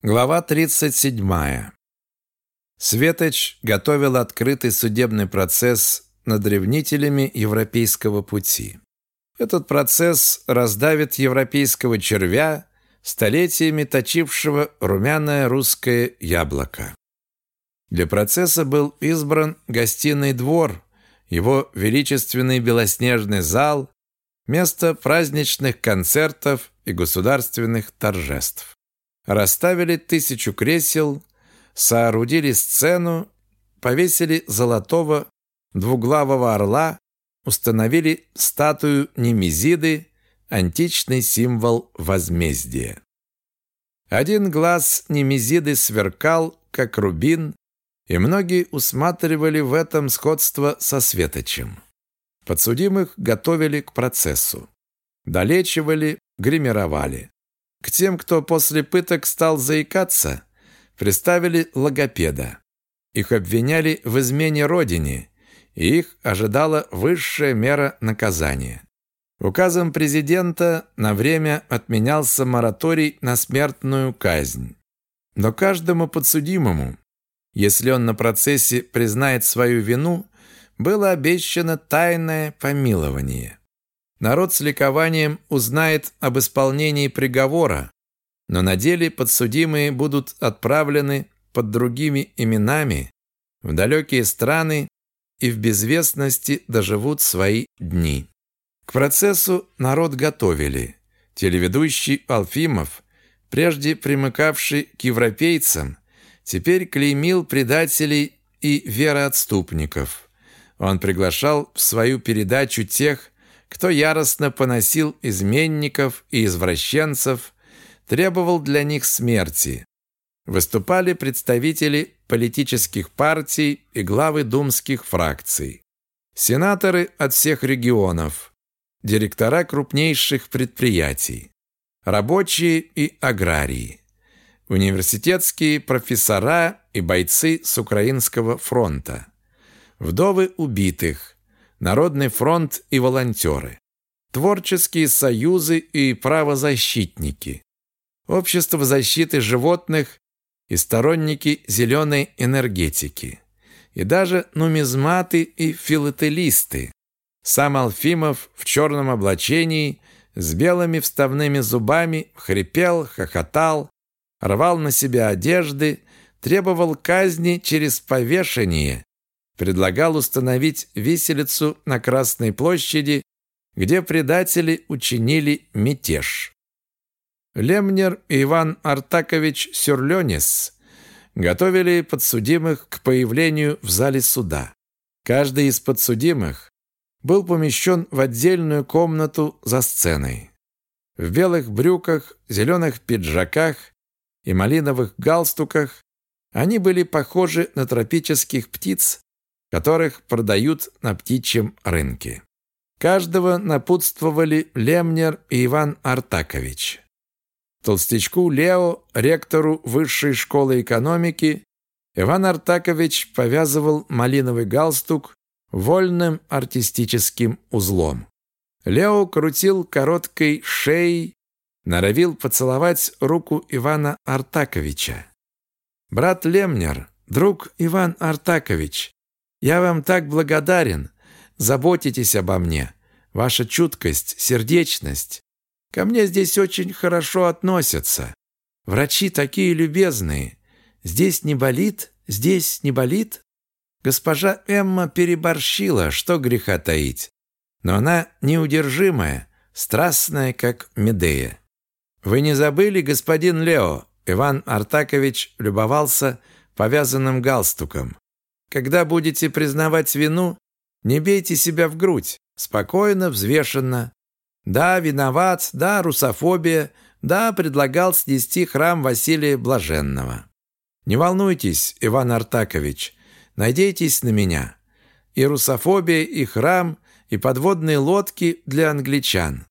Глава 37. Светоч готовил открытый судебный процесс над ревнителями европейского пути. Этот процесс раздавит европейского червя, столетиями точившего румяное русское яблоко. Для процесса был избран гостиный двор, его величественный белоснежный зал, место праздничных концертов и государственных торжеств расставили тысячу кресел, соорудили сцену, повесили золотого двуглавого орла, установили статую Немезиды, античный символ возмездия. Один глаз Немезиды сверкал, как рубин, и многие усматривали в этом сходство со Светочем. Подсудимых готовили к процессу. Долечивали, гримировали. К тем, кто после пыток стал заикаться, приставили логопеда. Их обвиняли в измене родине, и их ожидала высшая мера наказания. Указом президента на время отменялся мораторий на смертную казнь. Но каждому подсудимому, если он на процессе признает свою вину, было обещано тайное помилование. Народ с ликованием узнает об исполнении приговора, но на деле подсудимые будут отправлены под другими именами в далекие страны и в безвестности доживут свои дни. К процессу народ готовили. Телеведущий Алфимов, прежде примыкавший к европейцам, теперь клеймил предателей и вероотступников. Он приглашал в свою передачу тех, кто яростно поносил изменников и извращенцев, требовал для них смерти. Выступали представители политических партий и главы думских фракций. Сенаторы от всех регионов, директора крупнейших предприятий, рабочие и аграрии, университетские профессора и бойцы с Украинского фронта, вдовы убитых, Народный фронт и волонтеры, творческие союзы и правозащитники, общество защиты животных и сторонники зеленой энергетики, и даже нумизматы и филателисты. Сам Алфимов в черном облачении с белыми вставными зубами хрипел, хохотал, рвал на себя одежды, требовал казни через повешение предлагал установить виселицу на Красной площади, где предатели учинили мятеж. Лемнер и Иван Артакович Сюрленис готовили подсудимых к появлению в зале суда. Каждый из подсудимых был помещен в отдельную комнату за сценой. В белых брюках, зеленых пиджаках и малиновых галстуках они были похожи на тропических птиц, которых продают на птичьем рынке. Каждого напутствовали Лемнер и Иван Артакович. Толстячку Лео, ректору Высшей школы экономики, Иван Артакович повязывал малиновый галстук вольным артистическим узлом. Лео крутил короткой шеей, норовил поцеловать руку Ивана Артаковича. «Брат Лемнер, друг Иван Артакович, я вам так благодарен. Заботитесь обо мне. Ваша чуткость, сердечность. Ко мне здесь очень хорошо относятся. Врачи такие любезные. Здесь не болит? Здесь не болит? Госпожа Эмма переборщила, что греха таить. Но она неудержимая, страстная, как Медея. Вы не забыли, господин Лео? Иван Артакович любовался повязанным галстуком. Когда будете признавать вину, не бейте себя в грудь, спокойно, взвешенно. Да, виноват, да, русофобия, да, предлагал снести храм Василия Блаженного. Не волнуйтесь, Иван Артакович, надейтесь на меня. И русофобия, и храм, и подводные лодки для англичан.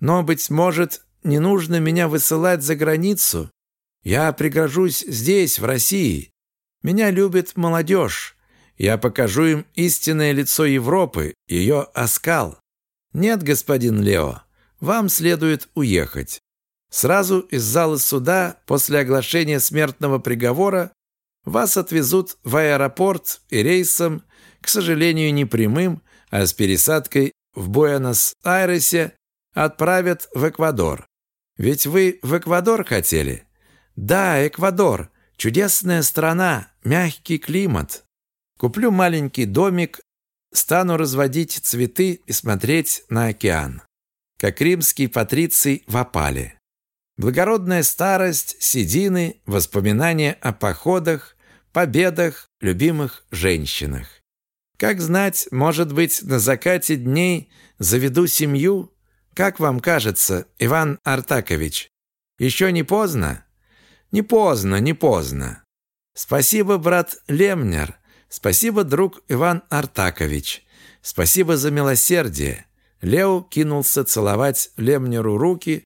Но, быть может, не нужно меня высылать за границу. Я пригожусь здесь, в России. Меня любит молодежь. Я покажу им истинное лицо Европы, ее оскал. Нет, господин Лео, вам следует уехать. Сразу из зала суда после оглашения смертного приговора вас отвезут в аэропорт и рейсом, к сожалению, не прямым, а с пересадкой в Буэнос-Айресе отправят в Эквадор. Ведь вы в Эквадор хотели? Да, Эквадор. Чудесная страна, мягкий климат. Куплю маленький домик, стану разводить цветы и смотреть на океан. Как римский патриций в опале. Благородная старость, седины, воспоминания о походах, победах, любимых женщинах. Как знать, может быть, на закате дней заведу семью? Как вам кажется, Иван Артакович? Еще не поздно? Не поздно, не поздно. Спасибо, брат Лемнер. Спасибо, друг Иван Артакович. Спасибо за милосердие. Лео кинулся целовать Лемнеру руки,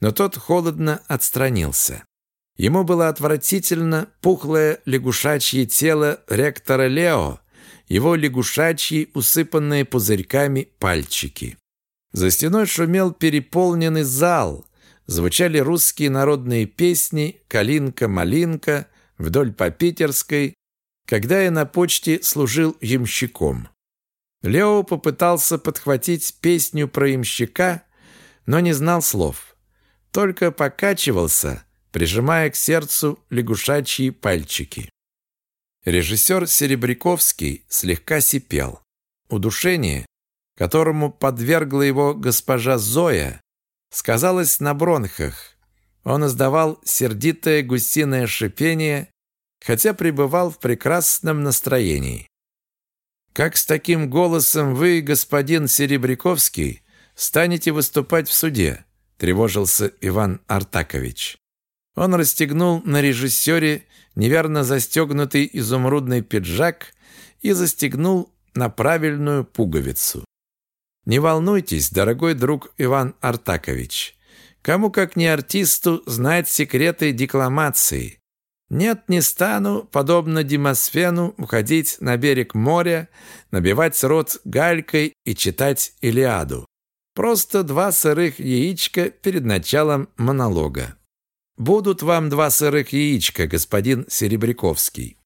но тот холодно отстранился. Ему было отвратительно пухлое лягушачье тело ректора Лео, его лягушачьи, усыпанные пузырьками пальчики. За стеной шумел переполненный зал. Звучали русские народные песни «Калинка-малинка» вдоль по Питерской, когда я на почте служил ямщиком. Лео попытался подхватить песню про ямщика, но не знал слов только покачивался, прижимая к сердцу лягушачьи пальчики. Режиссер Серебряковский слегка сипел. Удушение, которому подвергла его госпожа Зоя, сказалось на бронхах. Он издавал сердитое гусиное шипение, хотя пребывал в прекрасном настроении. «Как с таким голосом вы, господин Серебряковский, станете выступать в суде?» тревожился Иван Артакович. Он расстегнул на режиссере неверно застегнутый изумрудный пиджак и застегнул на правильную пуговицу. «Не волнуйтесь, дорогой друг Иван Артакович. Кому, как не артисту, знать секреты декламации. Нет, не стану, подобно Демосфену, уходить на берег моря, набивать рот галькой и читать Илиаду. Просто два сырых яичка перед началом монолога. Будут вам два сырых яичка, господин Серебряковский.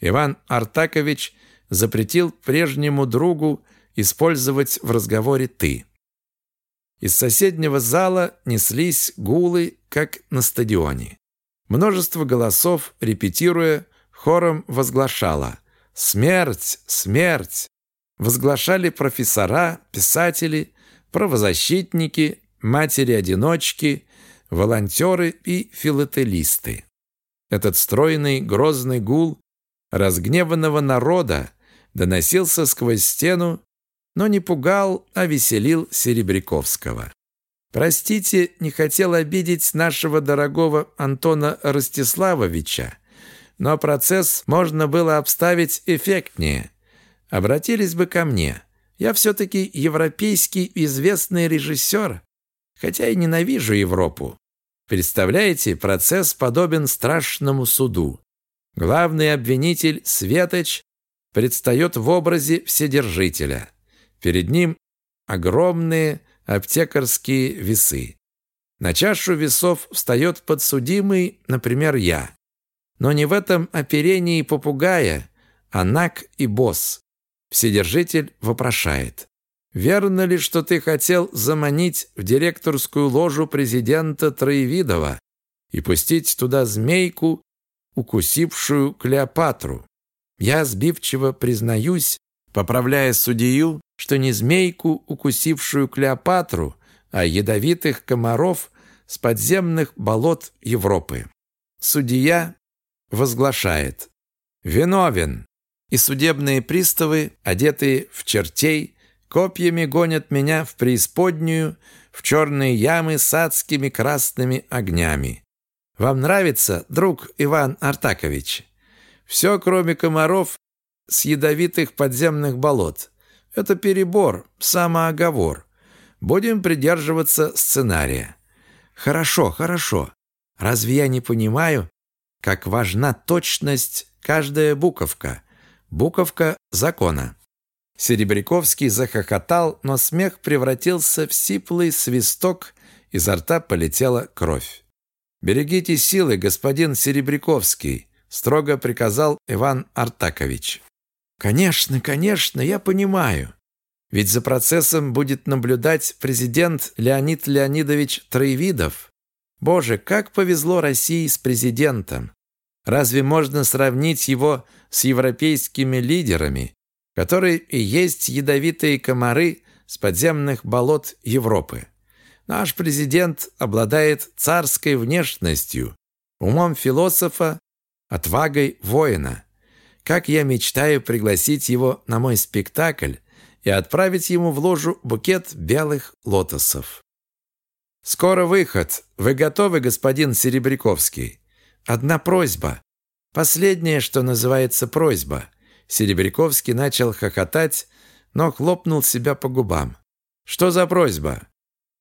Иван Артакович запретил прежнему другу использовать в разговоре «ты». Из соседнего зала неслись гулы, как на стадионе. Множество голосов, репетируя, хором возглашало «Смерть! Смерть!» Возглашали профессора, писатели, правозащитники, матери-одиночки, волонтеры и филателисты. Этот стройный, грозный гул разгневанного народа доносился сквозь стену, но не пугал, а веселил Серебряковского. Простите, не хотел обидеть нашего дорогого Антона Ростиславовича, но процесс можно было обставить эффектнее. Обратились бы ко мне. Я все-таки европейский известный режиссер, хотя и ненавижу Европу. Представляете, процесс подобен страшному суду. Главный обвинитель Светоч предстает в образе Вседержителя. Перед ним огромные аптекарские весы. На чашу весов встает подсудимый, например, я. Но не в этом оперении попугая, а наг и босс. Вседержитель вопрошает. «Верно ли, что ты хотел заманить в директорскую ложу президента Троевидова и пустить туда змейку, укусившую Клеопатру? Я сбивчиво признаюсь, поправляя судью, что не змейку, укусившую Клеопатру, а ядовитых комаров с подземных болот Европы. Судья возглашает «Виновен, и судебные приставы, одетые в чертей, копьями гонят меня в преисподнюю, в черные ямы с адскими красными огнями. Вам нравится, друг Иван Артакович? Все, кроме комаров с ядовитых подземных болот. Это перебор, самооговор. Будем придерживаться сценария. Хорошо, хорошо. Разве я не понимаю, как важна точность каждая буковка – Буковка закона. Серебряковский захохотал, но смех превратился в сиплый свисток Изо рта полетела кровь. «Берегите силы, господин Серебряковский», строго приказал Иван Артакович. «Конечно, конечно, я понимаю. Ведь за процессом будет наблюдать президент Леонид Леонидович Троевидов. Боже, как повезло России с президентом! Разве можно сравнить его с европейскими лидерами, которые и есть ядовитые комары с подземных болот Европы? Наш президент обладает царской внешностью, умом философа, отвагой воина. Как я мечтаю пригласить его на мой спектакль и отправить ему в ложу букет белых лотосов. «Скоро выход. Вы готовы, господин Серебряковский?» «Одна просьба. Последнее, что называется просьба». Серебряковский начал хохотать, но хлопнул себя по губам. «Что за просьба?»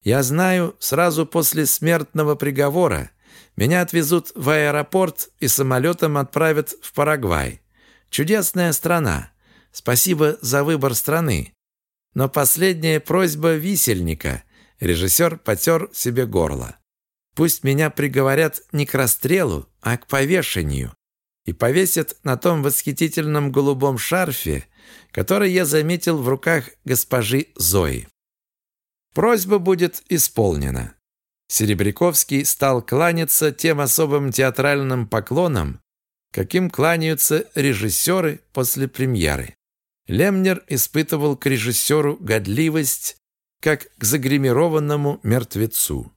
«Я знаю, сразу после смертного приговора меня отвезут в аэропорт и самолетом отправят в Парагвай. Чудесная страна. Спасибо за выбор страны. Но последняя просьба висельника. Режиссер потер себе горло. Пусть меня приговорят не к расстрелу, а к повешению. И повесят на том восхитительном голубом шарфе, который я заметил в руках госпожи Зои. Просьба будет исполнена. Серебряковский стал кланяться тем особым театральным поклоном, каким кланяются режиссеры после премьеры. Лемнер испытывал к режиссеру годливость, как к загримированному мертвецу.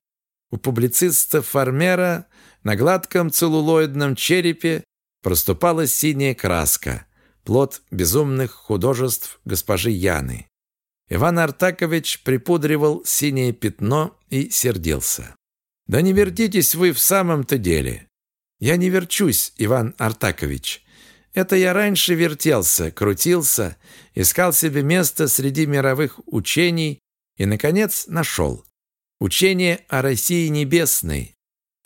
У публициста Фармера на гладком целлулоидном черепе проступала синяя краска, плод безумных художеств госпожи Яны. Иван Артакович припудривал синее пятно и сердился. «Да не вертитесь вы в самом-то деле. Я не верчусь, Иван Артакович. Это я раньше вертелся, крутился, искал себе место среди мировых учений и, наконец, нашел. Учение о России Небесной.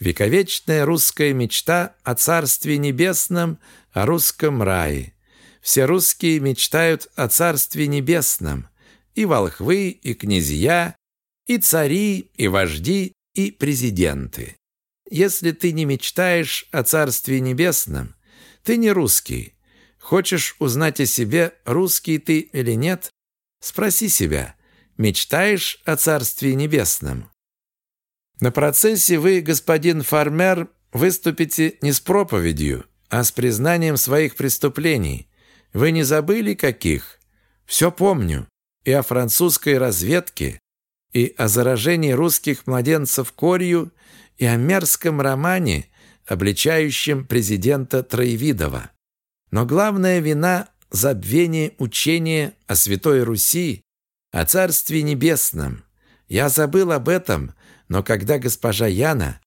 Вековечная русская мечта о Царстве Небесном, о русском рае. Все русские мечтают о Царстве Небесном. И волхвы, и князья, и цари, и вожди, и президенты. Если ты не мечтаешь о Царстве Небесном, ты не русский. Хочешь узнать о себе, русский ты или нет? Спроси себя, мечтаешь о Царстве Небесном? На процессе вы, господин Фармер, выступите не с проповедью, а с признанием своих преступлений. Вы не забыли каких? Все помню. И о французской разведке, и о заражении русских младенцев корью, и о мерзком романе, обличающем президента Троевидова. Но главная вина – забвение учения о Святой Руси, о Царстве Небесном. Я забыл об этом, но когда госпожа Яна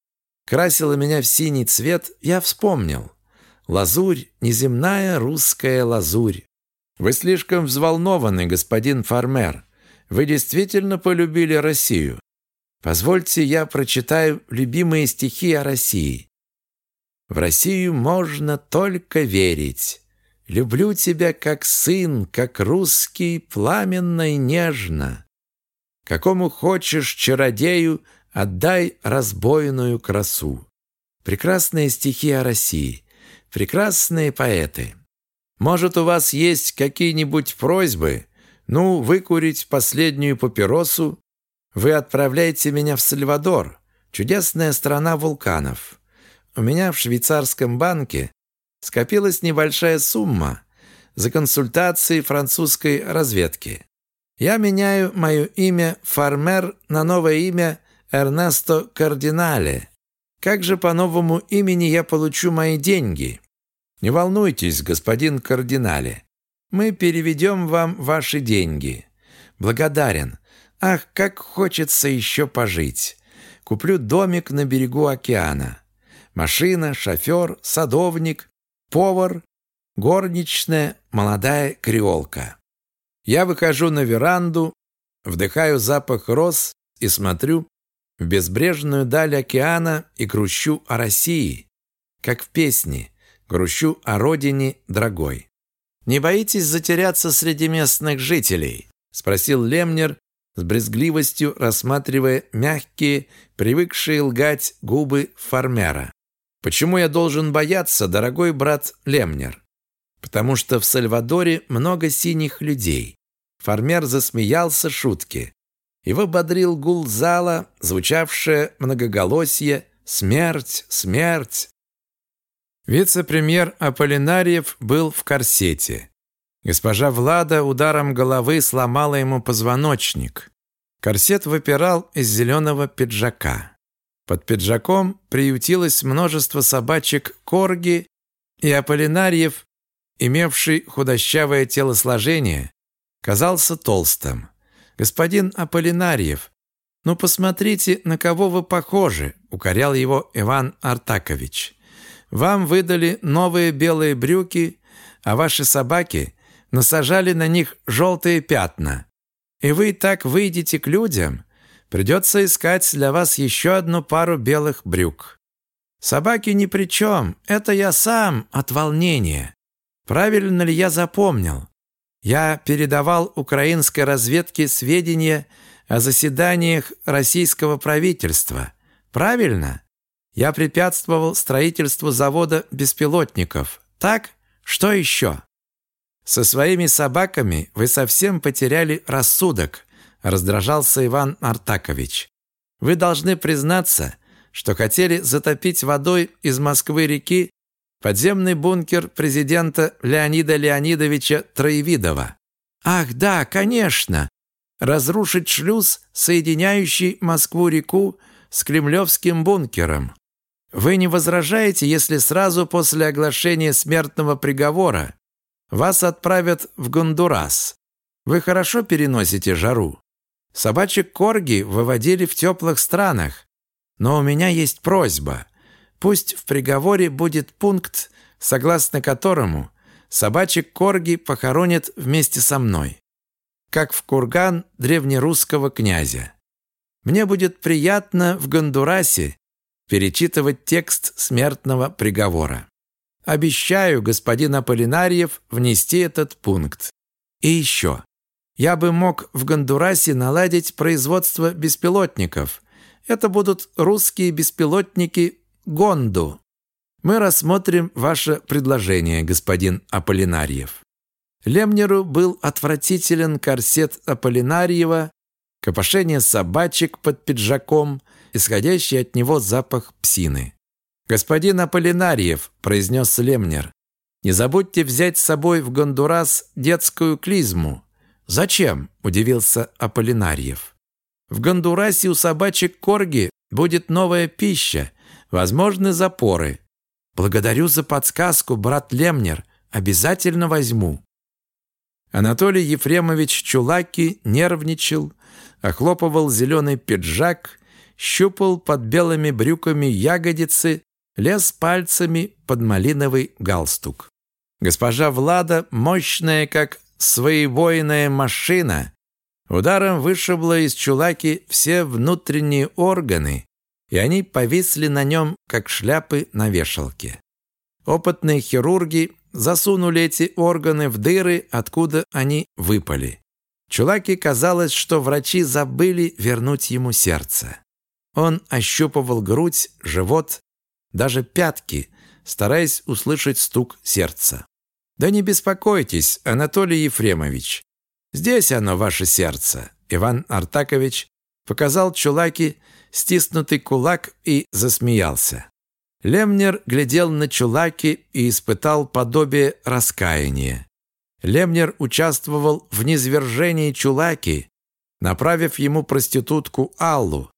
красила меня в синий цвет, я вспомнил. Лазурь, неземная русская лазурь. Вы слишком взволнованы, господин Фармер. Вы действительно полюбили Россию. Позвольте, я прочитаю любимые стихи о России. В Россию можно только верить. Люблю тебя как сын, как русский, пламенно и нежно. Какому хочешь чародею, отдай разбойную красу. Прекрасные стихи о России, прекрасные поэты. Может, у вас есть какие-нибудь просьбы? Ну, выкурить последнюю папиросу вы отправляете меня в Сальвадор, чудесная страна вулканов. У меня в швейцарском банке скопилась небольшая сумма за консультации французской разведки. Я меняю мое имя Фармер на новое имя Эрнесто Кардинале. Как же по новому имени я получу мои деньги? Не волнуйтесь, господин Кардинале. Мы переведем вам ваши деньги. Благодарен. Ах, как хочется еще пожить. Куплю домик на берегу океана. Машина, шофер, садовник, повар, горничная, молодая креолка. Я выхожу на веранду, вдыхаю запах роз и смотрю в безбрежную даль океана и грущу о России, как в песне, грущу о родине дорогой. «Не боитесь затеряться среди местных жителей?» — спросил Лемнер, с брезгливостью рассматривая мягкие, привыкшие лгать губы фармера. «Почему я должен бояться, дорогой брат Лемнер?» «Потому что в Сальвадоре много синих людей». Фармер засмеялся шутки. Его бодрил гул зала, звучавшее многоголосье «Смерть! Смерть!». Вице-премьер Аполлинариев был в корсете. Госпожа Влада ударом головы сломала ему позвоночник. Корсет выпирал из зеленого пиджака. Под пиджаком приютилось множество собачек корги, и Аполлинариев, имевший худощавое телосложение, казался толстым. «Господин Аполлинариев, ну посмотрите, на кого вы похожи», укорял его Иван Артакович. «Вам выдали новые белые брюки, а ваши собаки насажали на них желтые пятна. И вы так выйдете к людям, придется искать для вас еще одну пару белых брюк. Собаки ни при чем, это я сам от волнения. Правильно ли я запомнил? Я передавал украинской разведке сведения о заседаниях российского правительства. Правильно? Я препятствовал строительству завода беспилотников. Так? Что еще? Со своими собаками вы совсем потеряли рассудок, раздражался Иван Артакович. Вы должны признаться, что хотели затопить водой из Москвы реки подземный бункер президента Леонида Леонидовича Троевидова. Ах, да, конечно. Разрушить шлюз, соединяющий Москву-реку с Кремлевским бункером. Вы не возражаете, если сразу после оглашения смертного приговора вас отправят в Гондурас. Вы хорошо переносите жару. Собачек корги выводили в теплых странах. Но у меня есть просьба. Пусть в приговоре будет пункт, согласно которому собачек корги похоронят вместе со мной, как в курган древнерусского князя. Мне будет приятно в Гондурасе перечитывать текст смертного приговора. Обещаю, господин Аполлинариев, внести этот пункт. И еще. Я бы мог в Гондурасе наладить производство беспилотников. Это будут русские беспилотники Гонду. Мы рассмотрим ваше предложение, господин Аполлинариев. Лемнеру был отвратителен корсет Аполлинариева, копошение собачек под пиджаком, исходящий от него запах псины. «Господин Аполлинариев», – произнес Лемнер, – «не забудьте взять с собой в Гондурас детскую клизму». «Зачем?» – удивился Аполлинариев. «В Гондурасе у собачек корги будет новая пища, возможны запоры. Благодарю за подсказку, брат Лемнер, обязательно возьму». Анатолий Ефремович Чулаки нервничал, охлопывал зеленый пиджак, щупал под белыми брюками ягодицы, лез пальцами под малиновый галстук. Госпожа Влада, мощная, как своевойная машина, ударом вышибла из чулаки все внутренние органы, и они повисли на нем, как шляпы на вешалке. Опытные хирурги засунули эти органы в дыры, откуда они выпали. Чулаки казалось, что врачи забыли вернуть ему сердце. Он ощупывал грудь, живот, даже пятки, стараясь услышать стук сердца. «Да не беспокойтесь, Анатолий Ефремович. Здесь оно, ваше сердце». Иван Артакович показал Чулаки стиснутый кулак и засмеялся. Лемнер глядел на Чулаки и испытал подобие раскаяния. Лемнер участвовал в низвержении Чулаки, направив ему проститутку Аллу,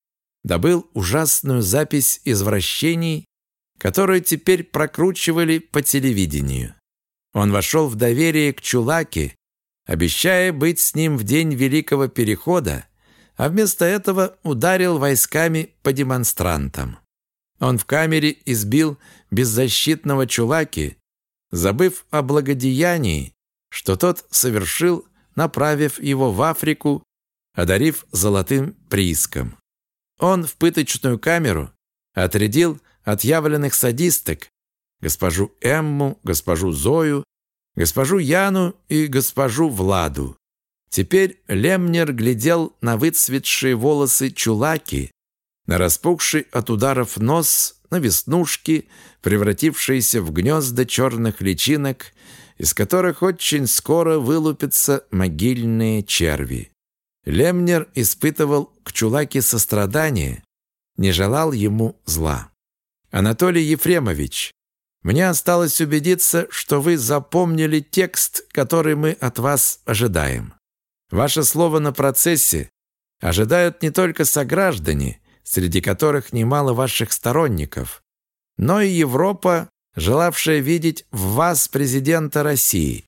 добыл ужасную запись извращений которую теперь прокручивали по телевидению. Он вошел в доверие к Чулаке, обещая быть с ним в день Великого Перехода, а вместо этого ударил войсками по демонстрантам. Он в камере избил беззащитного Чулаки, забыв о благодеянии, что тот совершил, направив его в Африку, одарив золотым прииском. Он в пыточную камеру отрядил отъявленных садисток, госпожу Эмму, госпожу Зою, госпожу Яну и госпожу Владу. Теперь Лемнер глядел на выцветшие волосы чулаки, на распухший от ударов нос, на веснушки, превратившиеся в гнезда черных личинок, из которых очень скоро вылупятся могильные черви. Лемнер испытывал к Чулаке сострадание, не желал ему зла. «Анатолий Ефремович, мне осталось убедиться, что вы запомнили текст, который мы от вас ожидаем. Ваше слово на процессе ожидают не только сограждане, среди которых немало ваших сторонников, но и Европа, желавшая видеть в вас президента России.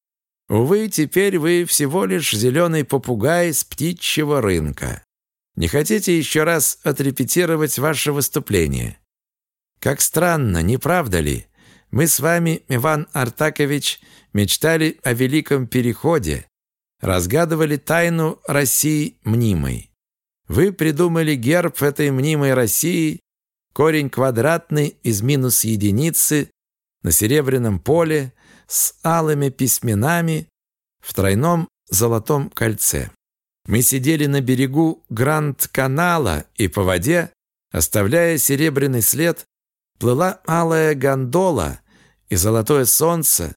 Увы, теперь вы всего лишь зеленый попугай с птичьего рынка. Не хотите еще раз отрепетировать ваше выступление? Как странно, не правда ли? Мы с вами, Иван Артакович, мечтали о великом переходе, разгадывали тайну России мнимой. Вы придумали герб этой мнимой России, корень квадратный из минус единицы на серебряном поле с алыми письменами в тройном золотом кольце. Мы сидели на берегу Гранд-канала и по воде, оставляя серебряный след, плыла алая гондола, и золотое солнце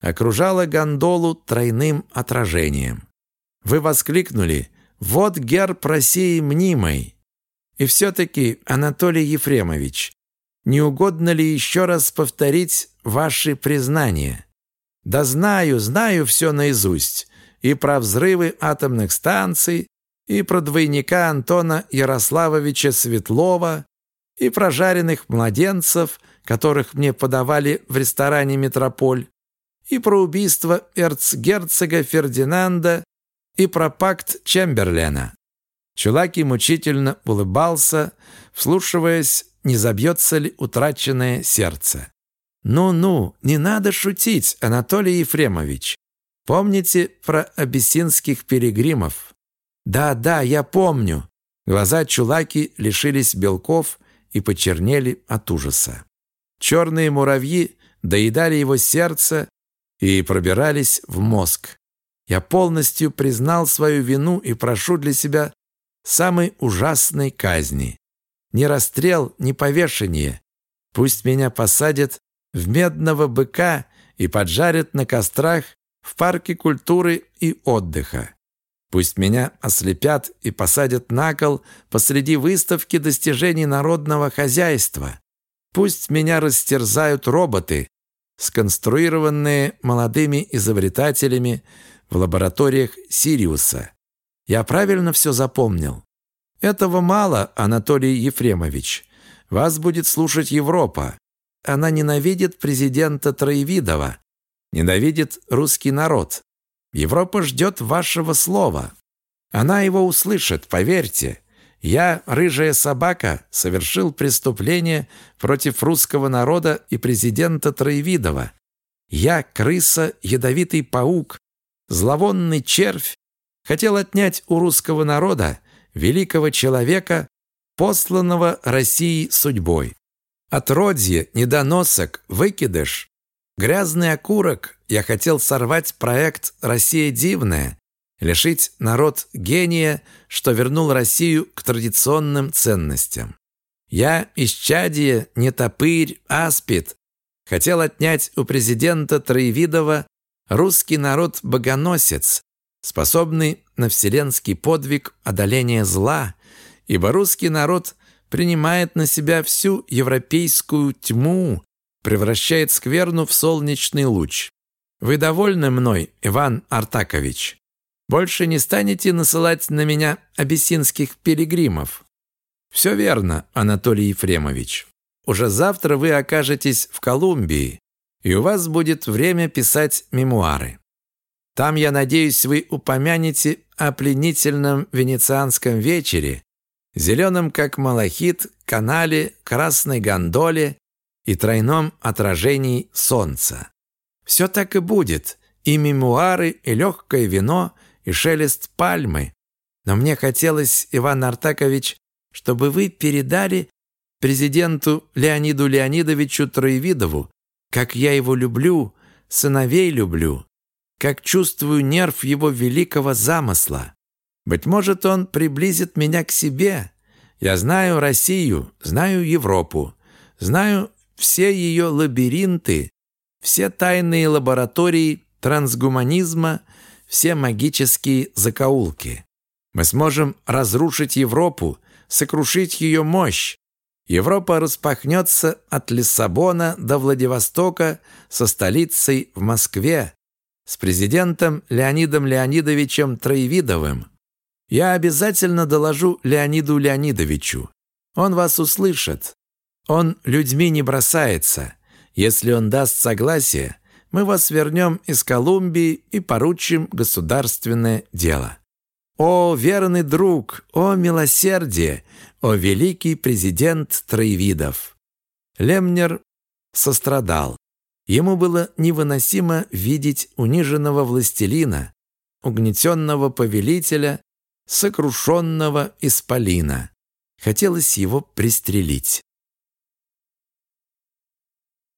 окружало гондолу тройным отражением. Вы воскликнули «Вот герб России мнимой!» И все-таки, Анатолий Ефремович, не угодно ли еще раз повторить ваши признания? Да знаю, знаю все наизусть. И про взрывы атомных станций, и про двойника Антона Ярославовича Светлова, и про жареных младенцев, которых мне подавали в ресторане «Метрополь», и про убийство эрцгерцога Фердинанда, и про пакт Чемберлена. Чулаки мучительно улыбался, вслушиваясь, не забьется ли утраченное сердце. «Ну-ну, не надо шутить, Анатолий Ефремович. Помните про абиссинских перегримов?» «Да-да, я помню». Глаза Чулаки лишились белков и почернели от ужаса. Черные муравьи доедали его сердце и пробирались в мозг. Я полностью признал свою вину и прошу для себя самой ужасной казни. Ни расстрел, ни повешение. Пусть меня посадят в медного быка и поджарят на кострах в парке культуры и отдыха. Пусть меня ослепят и посадят на кол посреди выставки достижений народного хозяйства. Пусть меня растерзают роботы, сконструированные молодыми изобретателями в лабораториях Сириуса. Я правильно все запомнил? Этого мало, Анатолий Ефремович. Вас будет слушать Европа. Она ненавидит президента Троевидова, ненавидит русский народ. Европа ждет вашего слова. Она его услышит, поверьте. Я, рыжая собака, совершил преступление против русского народа и президента Троевидова. Я, крыса, ядовитый паук, зловонный червь, хотел отнять у русского народа великого человека, посланного России судьбой. Отродье, недоносок, выкидыш, грязный окурок, я хотел сорвать проект «Россия дивная», лишить народ гения, что вернул Россию к традиционным ценностям. Я, исчадие, нетопырь, аспид, хотел отнять у президента Троевидова русский народ-богоносец, способный на вселенский подвиг одоления зла, ибо русский народ принимает на себя всю европейскую тьму, превращает скверну в солнечный луч. Вы довольны мной, Иван Артакович? Больше не станете насылать на меня абиссинских пилигримов? Все верно, Анатолий Ефремович. Уже завтра вы окажетесь в Колумбии, и у вас будет время писать мемуары. Там, я надеюсь, вы упомянете о пленительном венецианском вечере, зеленом как малахит, канале, красной гондоле и тройном отражении солнца. Все так и будет, и мемуары, и легкое вино, и шелест пальмы. Но мне хотелось, Иван Артакович, чтобы вы передали президенту Леониду Леонидовичу Троевидову, как я его люблю, сыновей люблю. как чувствую нерв его великого замысла. Быть может, он приблизит меня к себе. Я знаю Россию, знаю Европу, знаю все ее лабиринты, все тайные лаборатории трансгуманизма, все магические закоулки. Мы сможем разрушить Европу, сокрушить ее мощь. Европа распахнется от Лиссабона до Владивостока со столицей в Москве, с президентом Леонидом Леонидовичем Троевидовым. Я обязательно доложу Леониду Леонидовичу. Он вас услышит. Он людьми не бросается. Если он даст согласие, мы вас вернем из Колумбии и поручим государственное дело. О, верный друг, о, милосердие, о, великий президент Троевидов!» Лемнер сострадал. Ему было невыносимо видеть униженного властелина, угнетенного повелителя, сокрушенного исполина. Хотелось его пристрелить.